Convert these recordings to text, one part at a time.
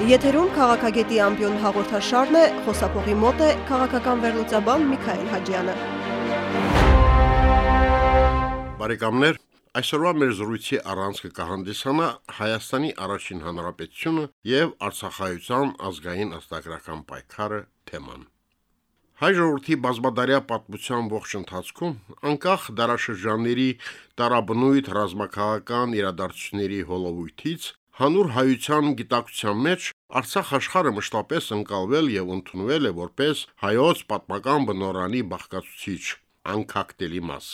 Եթերում քաղաքագետի ամբիոն հաղորդաշարն է, խոսափողի մոտ է քաղաքական վերլուծաբան Միքայել Հաջյանը։ Բարեկամներ, այսօրվա մեր զրույցի առանցքը կհանդիսանա Հայաստանի առաջին հանրապետությունը եւ Արցախայցյան ազգային աստագրական պայքարը թեման։ Հայ ժողովրդի բազմադարյա պատմության ողջ ընթացքում անկախ դարաշրջանների տարաբնույթ ռազմաքաղաքական իրադարձությունների հոլովույթից հանուր հայության գիտակցության մեջ Արցախ աշխարհը մշտապես ընկալվել եւ ընդունվել է որպես հայոց պատմական բնորանի բաղկացուցիչ, անկակտելի մաս։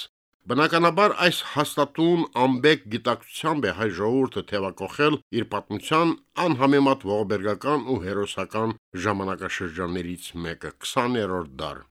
Բնականաբար այս հաստատուն ամբեկ գիտակցությամբ է հայ ժողովուրդը թևակողել իր պատմության անհամեմատ ողբերգական ու հերոսական ժամանակաշրջաններից մեկը 20-րդ դար։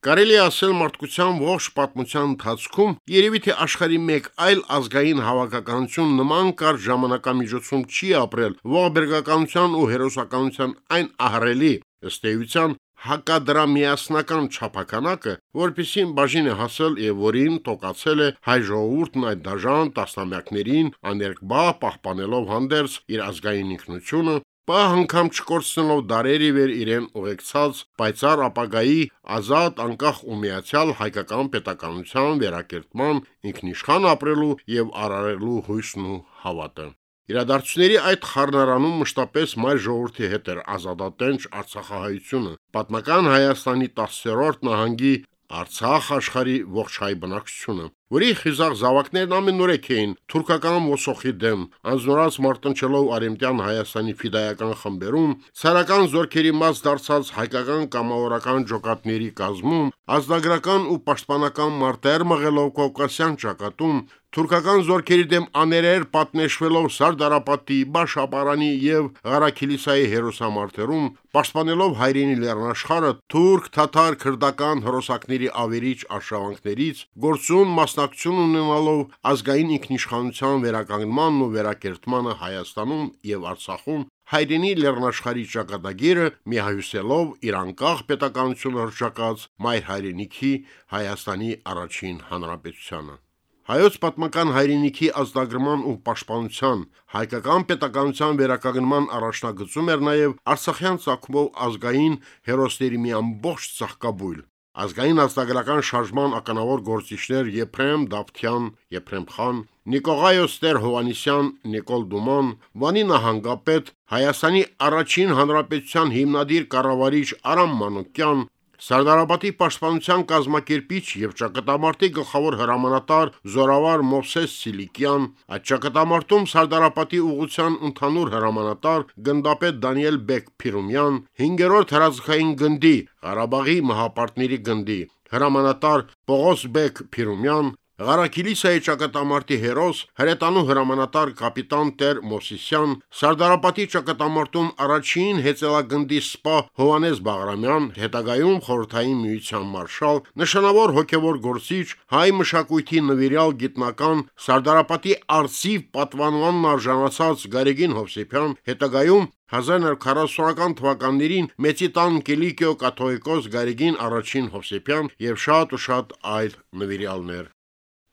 Կարելի ասել մարդկության ողջ պատմության ընթացքում երևի թե աշխարհի մեկ այլ ազգային հավաքականություն նման կար ժամանակամիջոցում չի ապրել ողբերգականության ու հերոսականության այն ահռելի ըստ էության հակադրամիասնական չափականակը, որպիսին բաժին է հասել եւ որին տոկացել է հայ ժողովուրդն այդ դաժան տասնամյակներին աներկբա պահպանելով հանդերձ իր ազգային ինքնությունը, պահ անգամ չկորցնելով դարերի վեր իրեն ուղեկցած պայծառ ապագայի ազատ անկախ ու միացյալ հայկական պետականության վերակերտման ինքնիշխան ապրելու եւ արարելու հույսն ու հավատը։ Իրադարձությունների այդ խառնարանում մշտապես մայր ժողովրդի հետ էր ազատատենչ Արցախահայությունը, պատմական Հայաստանի 10-րդ նահանգի Արցախ աշխարի ողջ հայ բնակչությունը, որի խիզախ զավակներն ամենուրեք էին թուրքական ոսոխի դեմ, անզորած մարտնչելով արեմտյան Հայաստանի ֆիդայական խմբերում, ցարական զորքերի մաս դարձած հայկական կամավորական ջոկատների կազմում, ազնագրական ու պաշտպանական մարտեր մղելով Կովկասյան ճակատում, Թուրքական զորքերի դեմ աներեր պատնեշվելով Սարդարապետի, Բաշապարանի եւ Ղարաքիլիսայի հերոսամարտերում, պաշտպանելով հայրենի լեռնաշխարը թուրք-թաթար քրդական հրոսակների ավերիչ արշավանքներից, գործուն մասնակցություն ունենալով ազգային ինքնիշխանության վերականգնմանն ու վերակերտմանը Հայաստանում եւ Արցախում, հայրենի լեռնաշխարի ճակատագիրը միահյուսելով իր անկախ պետականությունը հրճակած մայր հայրենիքի Հայաստանի առաջին հանրապետությանը Հայոց պատմական հայրենիքի ազդագրման ու պաշտպանության հայկական պետականության վերականգնման առաջնագծում էր նաև Արցախյան ցակումով ազգային հերոսների մի ամբողջ ցաղկաբույլ։ Ազգային ազգագրական շարժման ականավոր գործիչներ Եփրեմ Դավթյան, Եփրեմ խան, Նիկողայոս Տեր Հովանիսյան, Նիկոլ Դուման, Վանի նահանգապետ, Հայաստանի առաջին հանրապետության հիմնադիր կառավարիչ Արամ Մանուկյան, Սարդարապետի պաշտպանության կազմակերպիչ եւ ճակատամարտի գլխավոր հրամանատար Զորավար Մովսես Սիլիկյան, այդ ճակատամարտում Սարդարապետի ուղղության ընդհանուր հրամանատար գնդապետ Դանիել Բեկ Փիրումյան, 5-րդ հրաձգային գնդի Ղարաբաղի մահապարտների գնդի հրամանատար Պողոս Բեկ Փիրումյան, Ղարաքիլիսայի ճակատամարտի հերոս հրետանու հրամանատար կապիտան Տեր Մոսիսյան, Սարդարապետի ճակատամարտում առաջին հեծելագնդի սպա Հովանես Բաղրամյան, հետագայում խորհրդային միության մարշալ, նշանավոր հոգևոր գործիչ, հայ մշակույթի նվիրյալ գիտնական Սարդարապետի արծիվ պատվանմանն արժանացած Գարեգին Հովսեփյան, հետագայում 1940-ական թվականներին Մեծի տան Կիլիկիո կաթողիկոս Գարեգին առաջին Հովսեփյան եւ շատ ու շատ այլ նվիրյալներ։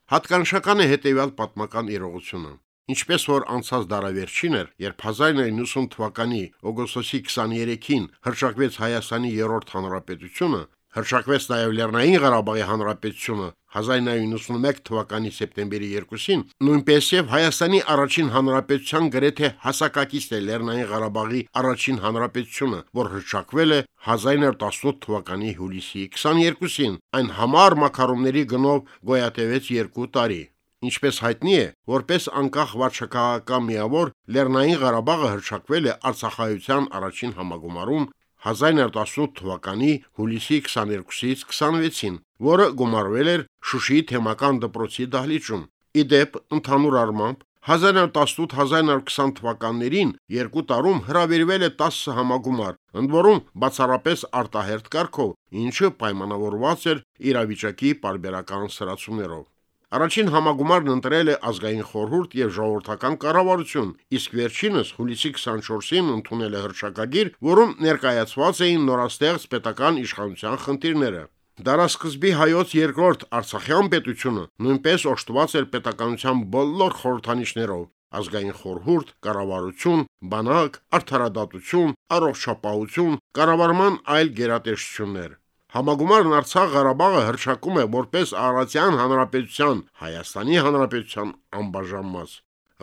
Հատկանշական է հետևյալ պատմական իրողությունը։ Ինչպես որ անցած դարավերջին էր, երբ 1990 թվականի օգոստոսի 23-ին հրճակվեց Հայաստանի երրորդ հանրապետությունը, հրճակվեց նաև Լեռնային Ղարաբաղի Հանրապետությունը 1991 թվականի սեպտեմբերի 2-ին, նույնպես եւ Հայաստանի առաջին հանրապետության գրեթե հասակակից է Լեռնային Ղարաբաղի առաջին հանրապետությունը, որ հրճակվել է 1918 թվականի հուլիսի 22-ին, այն համառ մակարոնների գնով գոյատևեց 2 տարի։ Ինչպես հայտնի է, որպես անկախ վարչակահական միավոր Լեռնային Ղարաբաղը հրճակվել է Արցախայության առաջին համագումարում 1918 թվականի հուլիսի 22-ից 26-ին, որը գումարվել էր Շուշիի թեմական դպրոցի դահլիճում։ Իդեպ ընդհանուր առմամբ 1918-1920 թվականներին երկու տարում հրավիրվել է 10 համագումար, ընդ որում բացառապես արտահերտ կարգով, ինչը պայմանավորված էր իրավիճակի պարբերական սրացումներով։ Առաջին համագումարն ընտրել է ազգային խորհուրդ եւ ժողովրդական կառավարություն, իսկ վերջինս հուլիսի 24-ին ընդունել է հրճակագիր, որում ներկայացված էին նորաստեղծ պետական իշխանության խնդիրները։ Դարասկզբի հայոց երկրորդ Արցախյան պետությունը նույնպես օժտված էր պետականության բոլոր խորհրդանիշներով, ազգային խորհուրդ, կառավարություն, բանակ, արդարադատություն, առողջապահություն, կառավարման այլ գերատեսչություններ։ Համագումարն Արցախ Ղարաբաղը հրճակում է որպես Արարատյան Հանրապետության Հայաստանի Հանրապետության անբաժան մաս։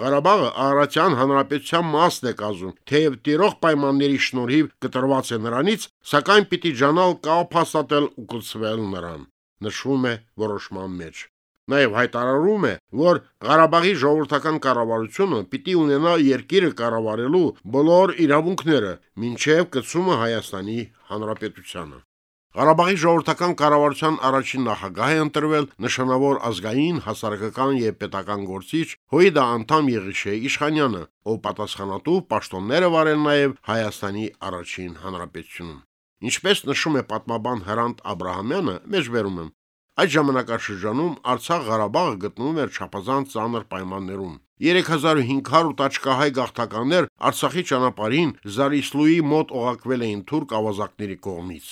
Ղարաբաղը Արարատյան Հանրապետության մասն է կազմում, թեև տիրող պայմանների շնորհիվ կտրված է նրանից, սակայն պիտի ճանալ կապ հաստատել ու կցվել նրան, նշվում է որոշման մեջ։ Նաև հայտարարում է, որ Ղարաբաղի ժողովրդական կառավարությունը պիտի ունենա երկիրը կառավարելու բոլոր իրավունքները, մինչև կցումը Հայաստանի Հանրապետությանը։ Ղարաբաղի ժողովրդական կառավարության առաջին նախագահ է ընտրվել նշանավոր ազգային, հասարակական եւ պետական գործիչ Հույդա անդամ Եղիշե Իշխանյանը, ով պատասխանատու պաշտոնները վարել նաեւ Հայաստանի առաջին հանրապետությունում։ Ինչպես նշում է պատմաբան Հրանտ Աբ รา համյանը, մեջբերում եմ, Այդ ժամանակաշրջանում Արցախ-Ղարաբաղը գտնվում էր չափազանց ծանր պայմաններում։ 3500 տաճկահայ գաղթականներ Արցախի ճանապարհին Զարիսլուի մոտ օղակվել էին թուրք ավազակների կողմից։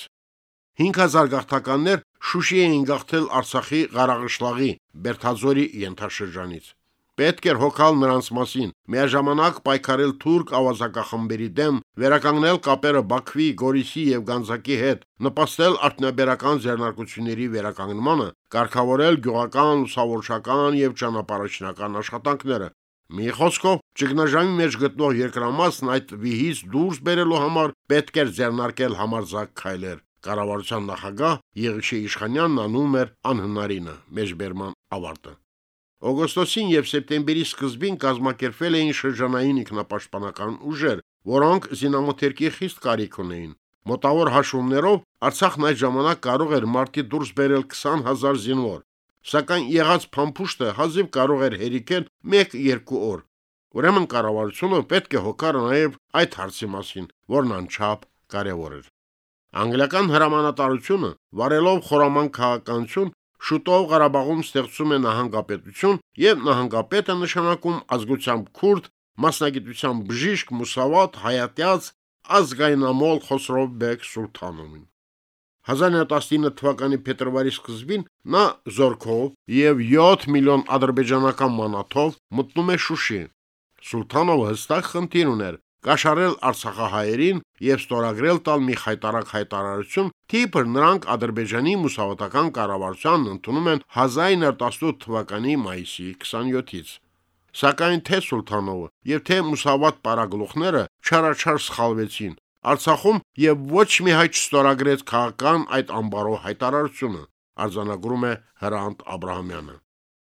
5000 գաղթականներ Շուշի էին գաղթել Արցախի Ղարաղշլաղի Բերթազորի ենթաշրջանից։ Պետք էր հոգալ նրանց մասին, միաժամանակ պայքարել թուրք ավազակախմբերի դեմ, վերականգնել կապերը Բաքվի, Գորիսի եւ Գանձակի հետ, նպաստել արտնաբերական ձեռնարկությունների վերականգնմանը, կարգավորել գյուղական, ուսավորչական եւ ճանապարհաշինական աշխատանքները։ Մի խոսքով, ճգնաժամի մեջ գտնող երկրամասն այդ վիհից դուրս բերելու համար պետք էր ձեռնարկել համարձակ քայլեր։ Կառավարության նախագահ Եղիշե Իշխանյանն անում էր անհնարինը՝ մեջբերման ավարտը։ Օգոստոսին եւ սեպտեմբերի սկզբին կազմակերպվել էին շրջանային ինքնապաշտպանական ուժեր, որոնք զինամոթերքի խիստ կարիք ունեին։ Մոտավոր հաշվումներով Արցախն այդ ժամանակ կարող էր մարտի դուրս բերել 20000 զինվոր, սակայն եղած փամփուշտը հազիվ կարող էր հերիքել 1-2 օր։ Ուրեմն կառավարությունը պետք է հոգար նաև այդ հարցի մասին, որն անչափ կարևոր էր։ Անգլիական հրամանատարությունը վարելով խորաման քաղաքականություն Շուտով Ղարաբաղում ստեղծում է նահանգապետություն եւ նահանգապետը նշանակում ազգությամբ քուրդ, մասնագիտությամբ բժիշկ, մուսավատ, հայատյաց, ազգայնամոլ Խոսրով բեկ Սուլթանովին։ 1919 թվականի փետրվարի սկզբին նա զորքով եւ 7 միլիոն ադրբեջանական մանաթով մտնում է Շուշի։ Սուլթանովը հստակ խնդիր ուներ կաշառել Արցախահայերին եւ ստորագրել տալ մի խայտարակ հայտարարություն, թիպր նրանք Ադրբեջանի մուսավատական կառավարությանն ընդունում են 1918 թվականի մայիսի 27-ից։ Սակայն թե Սուլթանովը եւ թե մուսավատ պարագլուխները չարաչար սխալվեցին։ Արցախում եւ ոչ մի հայ չստորագրեց քաղաքական այդ ամբարո հայտարարությունը, արձանագրում է Հրանտ Աբ รา համյանը։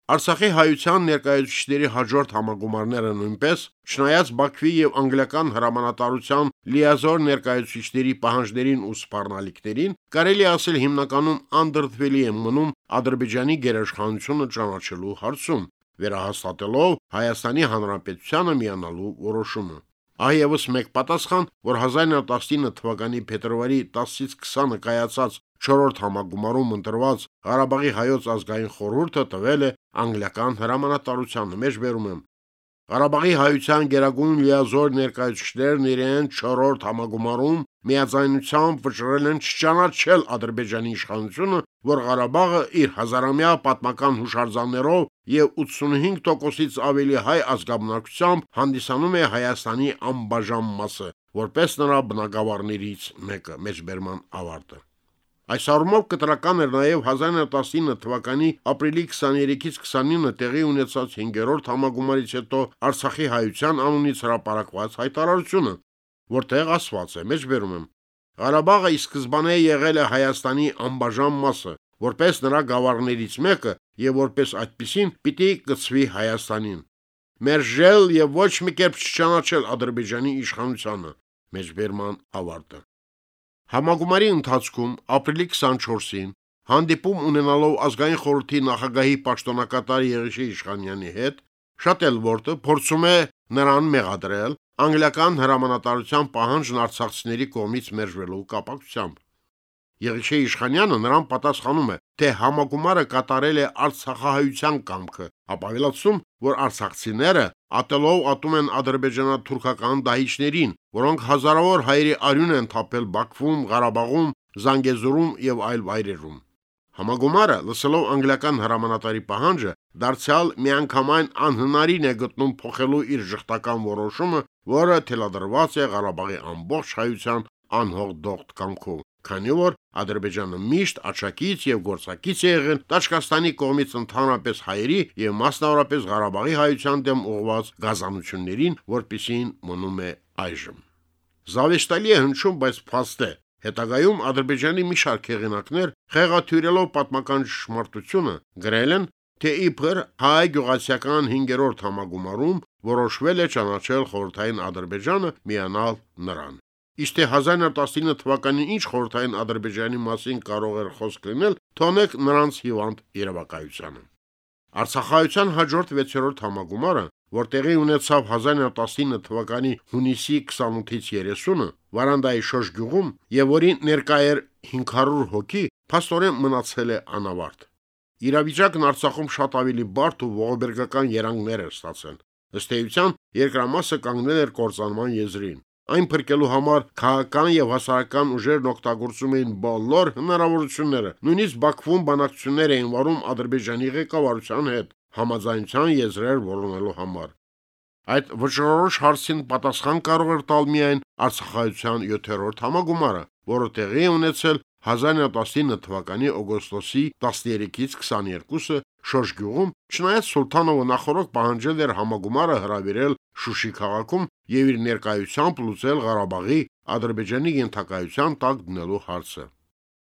Արցախի հայության ներկայացուցիչների հաջորդ համագումարները նույնպես, չնայած Բաքվի եւ անգլիական հրամանատարության լիազոր ներկայացուցիչների պահանջներին ու սպառնալիքներին, կարելի ասել հիմնականում անդրդվելի են մնում Ադրբեջանի գերաշխանությունը ճանաչելու հարցում, վերահաստատելով Հայաստանի Հանրապետությանը միանալու որոշումը։ Այևս մեկ պատասխան, որ 1919 թվականի փետրվարի 10-ից 20-ը կայացած 4-րդ համագումարում ընտրված Ղարաբաղի հայոց ազգային խորհուրդը տվել է անգլիական հրամանատարությանը մեջբերում եմ. Ղարաբաղի հայության գերագույն լիազոր ներկայացուցիչներն իրեն 4-րդ համագումարում միաձայնությամբ վճռել են չճանաչել Ադրբեջանի իշխանությունը, որ Ղարաբաղը իր հազարամյա պատմական հուշարձաններով եւ 85%-ից ավելի հայ ազգաբնակությամբ հանդիսանում է Հայաստանի անբաժան մասը, որպես նրա բնակավարներից մեկը մեջբերման ավարտը։ Այս առումով կտրական էր նաև 1919 թվականի ապրիլի 23-ից 29-ը տեղի ունեցած 5-րդ համագումարից հետո Արցախի հայության անունից հրապարակված հայտարարությունը, որտեղ ասված է. մեջբերում եմ. Ղարաբաղը ի սկզբանե եղել է Հայաստանի անբաժան մասը, որպես նրա գավառներից մեկը եւ որպես այդպիսին պիտի կցվի Հայաստանին։ Մերժել եւ ոչ մի կերպ չճանաչել Ադրբեջանի իշխանությանը։ Մեջբերման ավարտը։ Համագումարի ընթացքում ապրիլի 24-ին հանդիպում ունենալով ազգային խորհրդի նախագահի պաշտոնակատար Եղիշե Իշխանյանի հետ, շատ էլ որտը փորձում է նրան մեղադրել անգլիական հրամանատարության պահանջն արցախցիների կողմից մերժվելու կապակցությամբ։ Եղիշե Իշխանյանը նրան պատասխանում է, թե համագումարը կատարել է Արցախահայության կամքը, ապավելացում, որ արցախցիները ատելով ատում են ադրբեջանա-թուրքական դահիճներին, որոնք հազարավոր հայերի արյուն են թափել Բաքվում, Ղարաբաղում, Զանգեզուրում եւ այլ վայրերում։ Համագումարը, լսելով անգլիական հրամանատարի պահանջը, դարձյալ միանգամայն անհնարին է գտնում փոխելու իր ժխտական որոշումը, որը թելադրված է Ղարաբաղի ամբողջ հայության անհող դողտ կամքով քանի որ Ադրբեջանը միշտ աչակից եւ գործակից է եղել Տաճկաստանի կողմից ընդհանրապես հայերի եւ մասնավորապես Ղարաբաղի հայության դեմ ուղղված գազանություններին, որպիսին մնում է այժմ։ Զավեշտալի է հնչում, բայց փաստ է։ Հետագայում Ադրբեջանի մի շարք հեղինակներ խեղաթյուրելով պատմական ճշմարտությունը գրել են, թե իբր հայ գյուղացիական 5-րդ համագումարում որոշվել է ճանաչել խորհրդային Ադրբեջանը միանալ նրան։ Իսկ թե 1919 թվականին ինչ խորհրդային Ադրբեջանի մասին կարող էր խոսք լինել, թողնեք նրանց հիվանդ երևակայությանը։ Արցախայության հաջորդ 6-րդ համագումարը, որ տեղի ունեցավ 1919 թվականի հունիսի 28-ից 30-ը Վարանդայի Շոշ գյուղում եւ որին ներկա էր 500 հոգի, փաստորեն մնացել է անավարտ։ Իրավիճակն Արցախում շատ ավելի բարդ ու ողբերգական երանգներ էր ստացել։ Ըստ էության, երկրամասը կանգնել էր կորցանման եզրին։ Այն փրկելու համար քաղաքական եւ հասարակական ուժերն օգտագործում էին բոլոր հնարավորությունները։ Նույնիսկ Բաքվում բանակցություններ էին վարում Ադրբեջանի ղեկավարության հետ համաձայնության եզրեր որոնելու համար։ Այդ վճռորոշ հարցին պատասխան կարող էր տալ միայն Արցախայության 7-րդ համագումարը, որը տեղի ունեցել 1919 թվականի օգոստոսի 13-ից 22-ը Շոշ գյուղում, չնայած Սուլթանովը նախորդ պահանջել էր համագումարը հրավիրել Շուշի քաղաքում եւ իր ներկայությամբ լուծել Ղարաբաղի Ադրբեջանի ենթակայության տակ դնելու հարցը։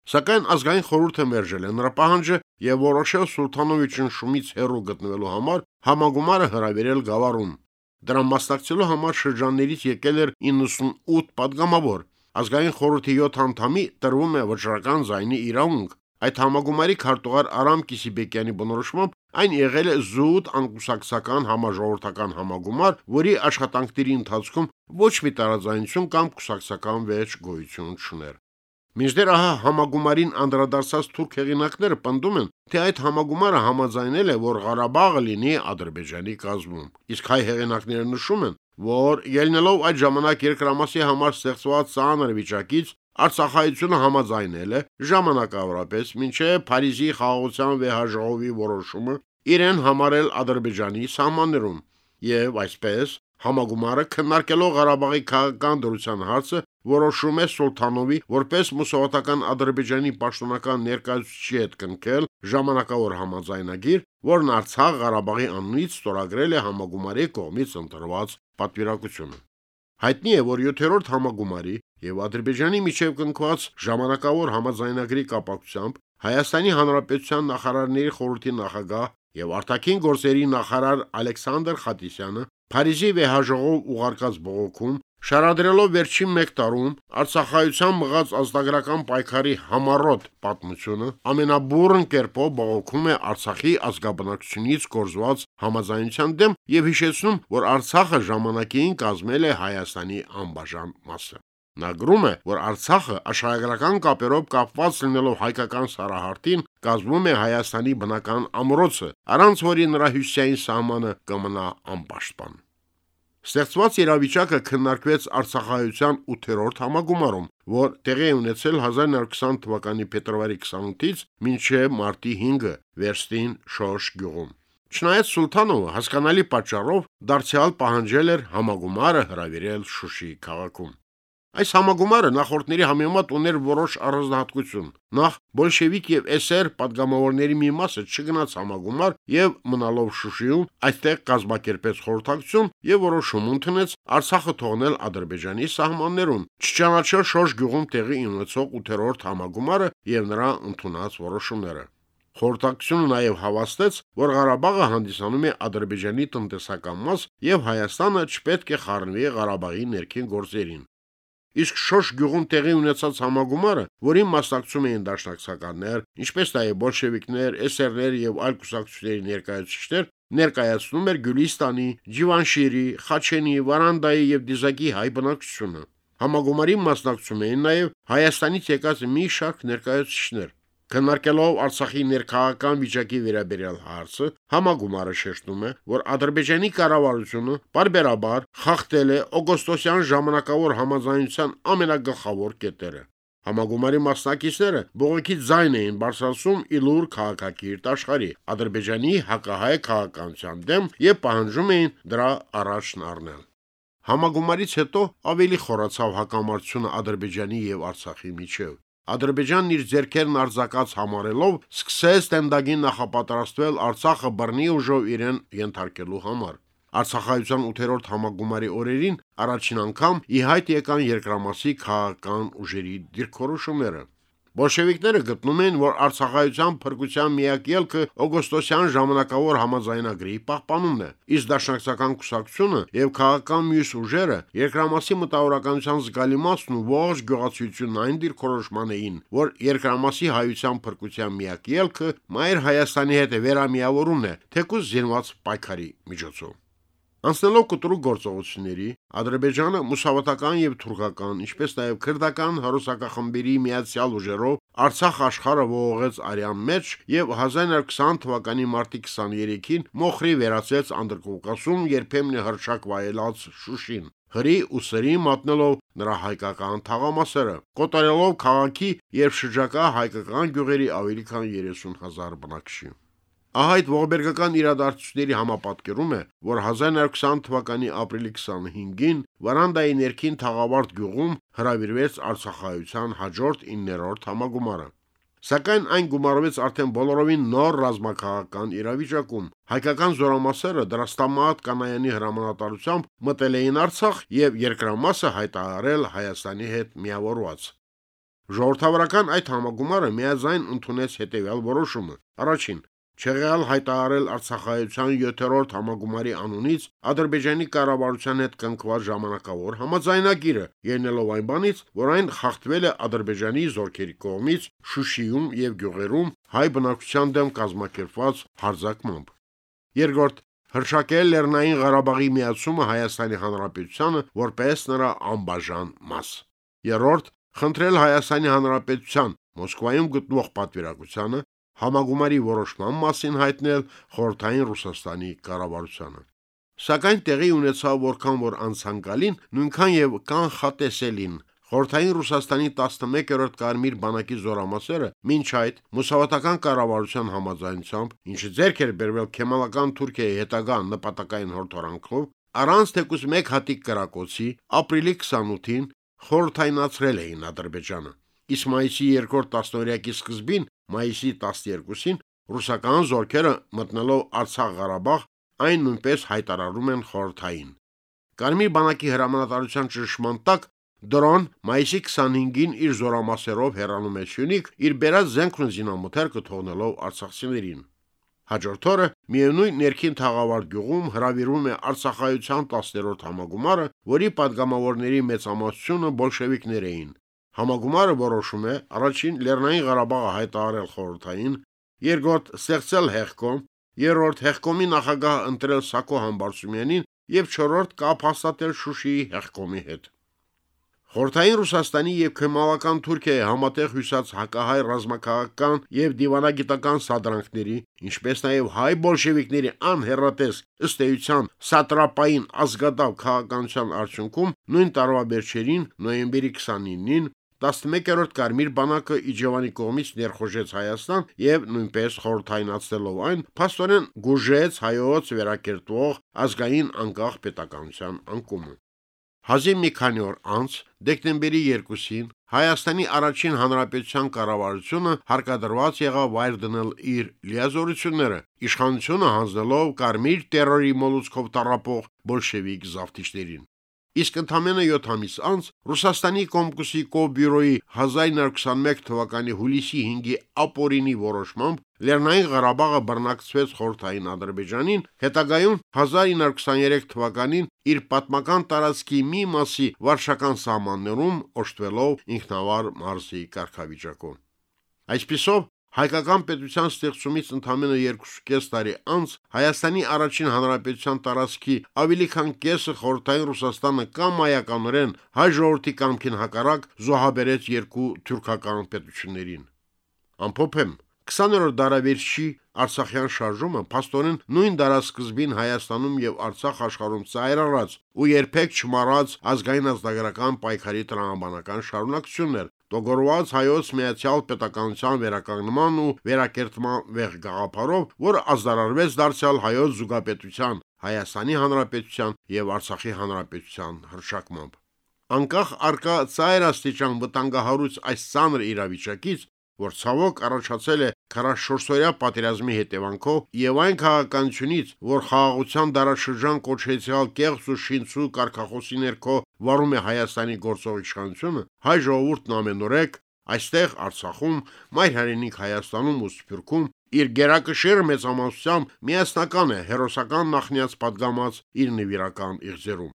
Սակայն ազգային խորհուրդը մերժել է նրա պահանջը եւ որոշել Սուլթանովիչին շումից հեռու գտնվելու համար համագումարը հրավիրել Գավառում։ Դրան մասնակցելու համար շրջաններից եկել էր 98 падգամավոր։ Ազգային խորհրդի 7 անդամի տրվում է վճռական զայնի իրավունք։ Այդ համագումարի քարտուղար Արամ Կիսիբեկյանի բնորոշմամբ այն եղել է զուտ անկուսակցական համաժողովրդական համագումար, որի աշխատանքների ընթացքում ոչ մի տարաձայնություն կամ կուսակցական վեճ գոյություն չուներ։ Մինչդեռ ահա համագումարին անդրադարձած թուրք հեղինակները պնդում են, թե այդ համագումարը համաձայնել է, որ Ղարաբաղը լինի Ադրբեջանի կազմում։ Իսկ հայ հեղինակները նշում են, որ ելնելով այդ ժամանակ երկրամասի համար ստեղծված ցաներ վիճակից Արցախայությունը համաձայնել է ժամանակավորապես մինչև Փարիզի խաղաղության վեհաժողովի որոշումը իրեն համարել Ադրբեջանի սահմաններում եւ այսպես համագումարը քննարկելով Ղարաբաղի քաղաքական դրության հարցը որոշում է Սուլթանովի որպես մուսավատական Ադրբեջանի պաշտոնական ներկայացուցիչի հետ կնքել ժամանակավոր համաձայնագիր, որն Արցախ Ղարաբաղի անունից ստորագրել է համագումարի կողմից ընտրված պատվիրակությունը։ Հայտնի է, որ 7-րդ համագումարի եւ Ադրբեջանի միջև կնքված ժամանակավոր համաձայնագրի կապակցությամբ Հայաստանի Հանրապետության նախարարների խորհրդի նախագահ եւ արտաքին գործերի նախարար Ալեքսանդր Խատիսյանը Փարիզի վեհաժողով ուղարկած բողոքում Շարադրելով վերջին 1 տարում Արցախայության մղած ազգագրական պայքարի համառոտ պատմությունը ամենաբուրըն կերպով բողոքում է Արցախի ազգաբնակչությունից կորզված համաձայնության դեմ եւ հիշեցնում, որ Արցախը ժամանակին կազմել է Հայաստանի անբաժան մասը։ Նա գրում է, որ Արցախը աշխարհագրական կապերով կապված լինելով հայկական սարահարտին կազմում է Հայաստանի բնական ամրոցը, առանց որի նրա հյուսիսային սահմանը կմնա անպաշտպան։ Ստեղծված իրավիճակը քննարկվեց Արցախայության 8-րդ համագումարում, որ տեղի ունեցել 1920 թվականի փետրվարի 28-ից մինչև մարտի 5-ը Վերստին Շոշ գյուղում։ Չնայած Սուլթանովը հասկանալի պատճառով դարձյալ պահանջել էր համագումարը հրավիրել Շուշի քաղաքում։ Այս համագումարը նախորդների համեմատ ուներ որոշ առանձնահատկություն։ Նախ բոլշևիկ եւ էսեր падգամավորների մի մասը չգնաց համագումար եւ մնալով Շուշիում այստեղ կազմակերպեց խորհրդակցություն եւ որոշում ընդունեց Արցախը թողնել Ադրբեջանի սահմաններում։ Չճանաչել Շոշ գյուղում տեղի ունեցող 8-րդ համագումարը եւ նրա ընդունած որոշումները։ Խորհրդակցությունը նաև հավաստեց, որ Ղարաբաղը հանդիսանում է Ադրբեջանի տնտեսական մաս եւ Հայաստանը չպետք է խառնվի Ղարաբաղի ներքին գործերին։ Իսկ Շոշ գյուղում տեղի ունեցած համագումարը, որին մասնակցում էին դաշնակցականներ, ինչպես նաև բոլշևիկներ, էսերներ եւ այլ կուսակցությունների ներկայացուցիչներ, ներկայացնում էր Գյուլիստանի, Ջիվանշիրի, Խաչենի, Վարանդայի եւ Դիզակի հայ բնակչությունը։ Համագումարին մասնակցում էին նաև Հայաստանից եկած մի շարք ներկայացուցիչներ։ Քննարկելով Արցախի ներքաղաքական վիճակի վերաբերյալ հարցը, համագումարը շեշտում է, որ Ադրբեջանի կառավարությունը բարբերաբար խախտել է օգոստոսյան ժամանակավոր համաձայնության ամենագլխավոր կետերը։ Համագումարի մասնակիցները բողոքի ձայն էին բարձրացում իլուր քաղաքակիրթ աշխարհի Ադրբեջանի հակահայ քաղաքականության դեմ եւ պահանջում էին դրա առաջն առնել։ Համագումարից հետո ավելի խորացավ հակամարտությունը Ադրբեջանի եւ Արցախի միջև։ Ադրբեջանն իր ձեռքերն արձակած համարելով սկսեց տենդագին նախապատրաստվել Արցախը բռնի ուժով իրեն ենթարկելու համար։ Արցախայցյան 8-րդ համագումարի օրերին առաջին անգամ ի հայտ եկան երկրամասի քաղաքական ուժերի դիրքորոշումները։ Բոլշևիկները գտնում են, որ Արցախայցյան փրկության միակ ելքը օգոստոսյան ժամանակավոր համաձայնագրի պահպանումն է, իսկ դաշնակցական կուսակցությունը եւ քաղաքական մյուս ուժերը երկրամասի մտավորականության զգալի մասն ու ողջ գյուղացիությունն այն դիրքորոշման էին, որ երկրամասի հայության փրկության միակ ելքը Մայր Հայաստանի հետ վերամիավորումն է, թեկուզ զինված պայքարի միջոցով։ Անցնելով կտրուկ գործողությունների, Ադրբեջանը մուսավատական եւ թուրքական, ինչպես նաեւ քրդական հարուսակախմբերի միացյալ ուժերով Արցախ աշխարհը ողողեց արյան մեջ եւ 1920 թվականի մարտի 23-ին Մոխրի վերացեց Անդրկովկասում երբեմն հրճակ վայելած Շուշին հրի ու սրի մատնելով նրա հայկական թաղամասերը, կոտարելով քաղաքի եւ շրջակա հայկական գյուղերի ավելի քան 30000 բնակչի։ Ահա այդ ողբերգական իրադարձությունների համապատկերում է, որ 1920 թվականի ապրիլի 25-ին Վարանդայի ներքին Թաղավարտ գյուղում հրավիրվեց Արցախայության հաջորդ 9-րդ համագումարը։ Սակայն այն գումարվեց արդեն բոլորովին նոր ռազմաքաղաքական իրավիճակում։ Հայկական զորամասերը դրաստամատ կանայանի հրամանատարությամբ մտել էին Արցախ եւ երկրամասը հայտարարել Հայաստանի հետ միավորված։ Ժողովրդավարական այդ համագումարը միաձայն ընդունեց հետևյալ որոշումը. Առաջին, Չեղյալ հայտարարել Արցախայցյան 7-րդ համագումարի անունից Ադրբեջանի կառավարության հետ կնքված ժամանակավոր համաձայնագիրը, ելնելով այն բանից, որ այն խախտվել է Ադրբեջանի զորքերի կողմից Շուշիում եւ Գյուղերում հայ բնակչության դեմ կազմակերպված հարձակմամբ։ Երկրորդ հրշակել Լեռնային Ղարաբաղի միացումը Հայաստանի Հանրապետությանը որպես նրա անբաժան մաս։ Երրորդ խնդրել Հայաստանի Հանրապետության Մոսկվայում գտնվող պատվիրակությանը համագումարի որոշման մասին հայտնել խորթային Ռուսաստանի կառավարությանը։ Սակայն տեղի ունեցավ որքան որ անցանկալին, նույնքան եւ կանխատեսելին Խորթային Ռուսաստանի 11-րդ կարմիր բանակի զորամասերը մինչ այդ մուսավատական կառավարության համաձայնությամբ, ինչը ձեռք էր բերվել Քեմալական Թուրքիայի հետագա նպատակային հորթորանքով, առանց թեկուս մեկ հատիկ կրակոցի ապրիլի 28-ին խորթայնացրել էին Ադրբեջանը։ Իսկ մայիսի 2-րդ տասնօրյակի սկզբին մայիսի 12-ին ռուսական զորքերը մտնելով Արցախ-Ղարաբաղ այն նույնպես հայտարարում են խորթային։ Կարմիր բանակի հրամանատարության ճշմարտ տակ դրոն մայիսի 25-ին իր զորամասերով հեռանում է Շյունիկ, իր բերած զենքն ու զինամթերքը թողնելով արցախցիներին։ Հաջորդ օրը միևնույն ներքին թաղավար գյուղում հրավիրում է Արցախայության 10-րդ համագումարը, որի падգամավորների մեծամասնությունը բոլշևիկներ էին, Համագումարը որոշում է առաջին Լեռնային Ղարաբաղը հայտարարել խորհրդային, երկրորդ ստեղծել հեղկոմ, երրորդ հեղկոմի նախագահ ընտրել Սակո Համբարձումյանին եւ չորրորդ կապ հաստատել Շուշիի հեղկոմի հետ։ Խորթային Ռուսաստանի եւ Քեմալական Թուրքիայի համատեղ հյուսած հակահայ ռազմաքաղաքական եւ դիվանագիտական սադրանքների, ինչպես նաեւ հայ բոլշևիկների անհերատես ըստ էության սատրապային ազգադավ քաղաքականության արդյունքում նույն տարվա վերջերին նոյեմբերի 29-ին 11-րդ Կարմիր բանակը Իջևանի կողմից ներխոժեց Հայաստան եւ նույնպես խորթայնացնելով այն, փաստորեն գուժեց հայոց վերակերտվող ազգային անկախ պետականության անկումը։ Հազիվ մի քանի օր անց, դեկտեմբերի 2-ին, Հայաստանի առաջին հանրապետության կառավարությունը հարկադրված եղավ վայր դնել իր լիազորությունները, իշխանությունը հանձնելով կարմիր terror-ի մոլուցքով տարապող բոլշևիկ զավթիչներին։ Իսկ ընդամենը 7 ամիս անց Ռուսաստանի Կոմկուսի Կոբյուրոյի 1921 թվականի հուլիսի 5-ի ապօրինի որոշմամբ Լեռնային Ղարաբաղը բռնակցվեց խորթային Ադրբեջանին, հետագայում 1923 թվականին իր պատմական տարածքի մի մասի վարշական սահմաններում օժտվելով ինքնավար մարզի կարգավիճակով։ Այսպիսով Հայկական պետության ստեղծումից ընդամենը 2.5 տարի անց Հայաստանի առաջին հանրապետության տարածքի ավելի քան կեսը խորհրդային Ռուսաստանը կամ մայականորեն հայ ժողովրդի կամքին հակառակ զոհաբերեց երկու թուրքական պետություններին։ Ամփոփեմ 20-րդ դարավերջի Արցախյան շարժումը փաստորեն նույն դարաշրջին Հայաստանում եւ Արցախ աշխարհում ծայրարած ու երբեք չմարած ազգային ազգագրական պայքարի տրամաբանական շարունակությունն էր, Տոգորված հայոց միացյալ պետականության վերականգնման ու վերակերտման վեղ գաղափարով, որը ազդարարվեց դարձյալ հայոց զուգապետության, Հայաստանի Հանրապետության եւ Արցախի Հանրապետության հրշակմամբ։ Անկախ արկա ծայր աստիճան վտանգահարույց այս ցաներ իրավիճակից որ ցավոք առաջացել է 44-օրյա պատերազմի հետևանքով եւ այն քաղաքականությունից, որ խաղաղության դարաշրջան կոչեցյալ կեղծ ու շինցու կարգախոսի ներքո վարում է Հայաստանի գործող իշխանությունը, հայ ժողովուրդն ամենուրեք այստեղ Արցախում, մայր հայրենիք Հայաստանում ու Սփյուռքում իր գերակշիռ մեծամասնությամբ միասնական է հերոսական նախնիած падգամած իր նվիրական իղձերում։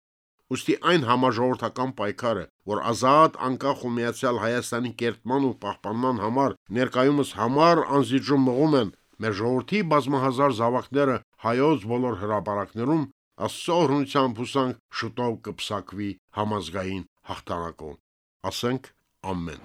Ոստի այն համաժողովրդական պայքարը, որ ազատ, անկախ ու միացյալ Հայաստանի կերտման ու պահպանման համար ներկայումս համար անզիջում մղում են մեր ժողովրդի բազմահազար զավակները հայոց բոլոր հրապարակներում Աստծո օրհնությամբ հուսանք շուտով կպսակվի համազգային հաղթանակով։ Ասենք ամեն։